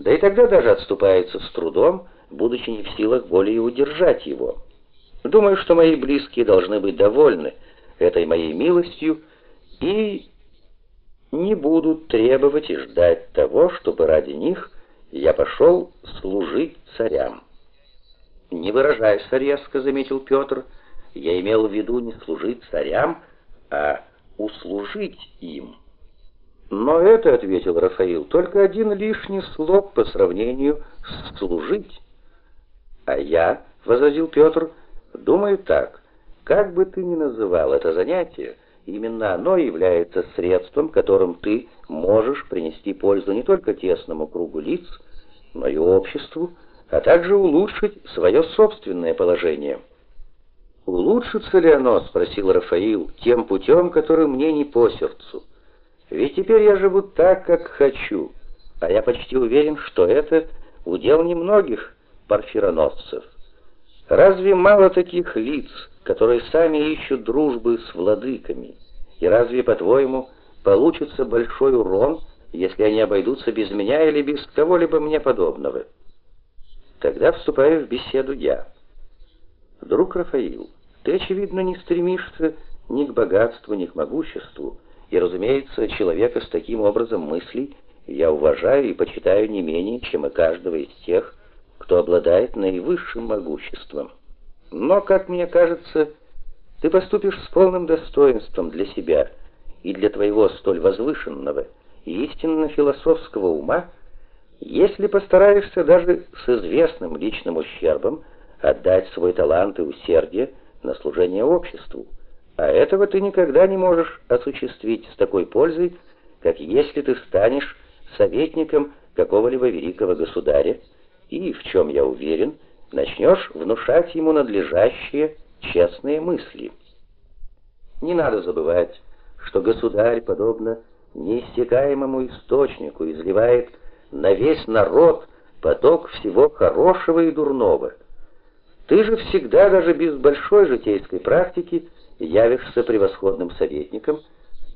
да и тогда даже отступается с трудом, будучи не в силах более удержать его. Думаю, что мои близкие должны быть довольны этой моей милостью и не будут требовать и ждать того, чтобы ради них я пошел служить царям. «Не выражайся резко», — заметил Петр, — «я имел в виду не служить царям, а услужить им». «Но это, — ответил Рафаил, — только один лишний слог по сравнению с служить». «А я, — возразил Петр, — думаю так, как бы ты ни называл это занятие, именно оно является средством, которым ты можешь принести пользу не только тесному кругу лиц, но и обществу, а также улучшить свое собственное положение. «Улучшится ли оно, — спросил Рафаил, — тем путем, который мне не по сердцу? Ведь теперь я живу так, как хочу, а я почти уверен, что это удел немногих парфироносцев. Разве мало таких лиц, которые сами ищут дружбы с владыками? И разве, по-твоему, получится большой урон, если они обойдутся без меня или без кого-либо мне подобного?» Тогда вступаю в беседу я. Друг Рафаил, ты, очевидно, не стремишься ни к богатству, ни к могуществу, и, разумеется, человека с таким образом мыслей я уважаю и почитаю не менее, чем и каждого из тех, кто обладает наивысшим могуществом. Но, как мне кажется, ты поступишь с полным достоинством для себя и для твоего столь возвышенного и истинно философского ума, если постараешься даже с известным личным ущербом отдать свой талант и усердие на служение обществу, а этого ты никогда не можешь осуществить с такой пользой, как если ты станешь советником какого-либо великого государя и, в чем я уверен, начнешь внушать ему надлежащие честные мысли. Не надо забывать, что государь, подобно неиссякаемому источнику, изливает на весь народ поток всего хорошего и дурного. Ты же всегда, даже без большой житейской практики, явишься превосходным советником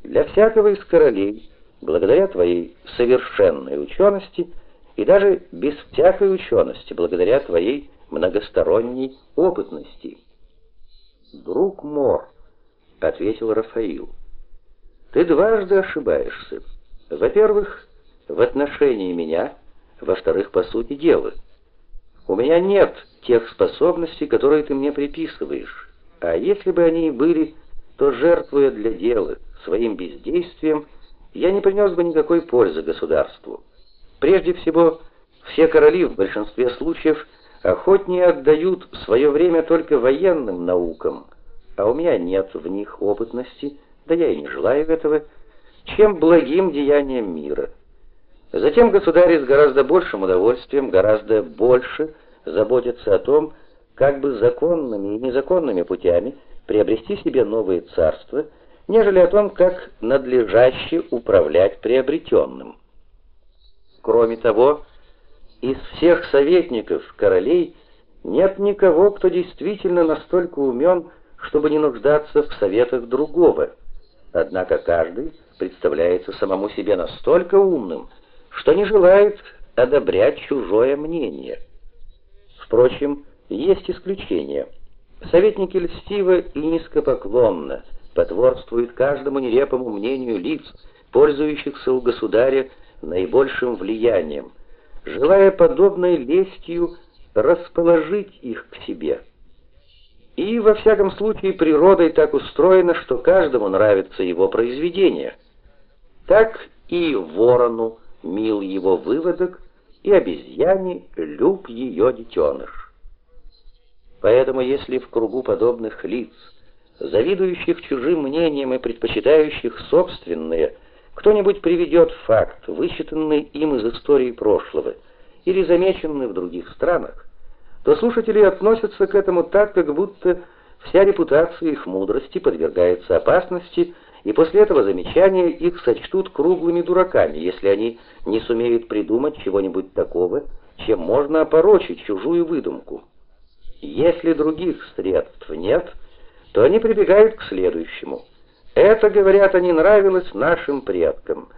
для всякого из королей, благодаря твоей совершенной учености и даже без всякой учености, благодаря твоей многосторонней опытности. «Друг Мор», — ответил Рафаил, — «ты дважды ошибаешься. Во-первых, в отношении меня, во-вторых, по сути дела. У меня нет тех способностей, которые ты мне приписываешь, а если бы они и были, то, жертвуя для дела своим бездействием, я не принес бы никакой пользы государству. Прежде всего, все короли в большинстве случаев охотнее отдают свое время только военным наукам, а у меня нет в них опытности, да я и не желаю этого, чем благим деяниям мира». Затем государь с гораздо большим удовольствием, гораздо больше заботится о том, как бы законными и незаконными путями приобрести себе новые царства, нежели о том, как надлежаще управлять приобретенным. Кроме того, из всех советников королей нет никого, кто действительно настолько умен, чтобы не нуждаться в советах другого. Однако каждый представляется самому себе настолько умным, что не желает одобрять чужое мнение. Впрочем, есть исключения. Советники льстиво и низкопоклонно потворствуют каждому нелепому мнению лиц, пользующихся у государя наибольшим влиянием, желая подобной лестью расположить их к себе. И, во всяком случае, природой так устроена, что каждому нравится его произведение. Так и ворону мил его выводок, и обезьяне люб ее детеныш. Поэтому, если в кругу подобных лиц, завидующих чужим мнением и предпочитающих собственные, кто-нибудь приведет факт, высчитанный им из истории прошлого или замеченный в других странах, то слушатели относятся к этому так, как будто вся репутация их мудрости подвергается опасности и после этого замечания их сочтут круглыми дураками, если они не сумеют придумать чего-нибудь такого, чем можно опорочить чужую выдумку. Если других средств нет, то они прибегают к следующему. Это, говорят они, нравилось нашим предкам –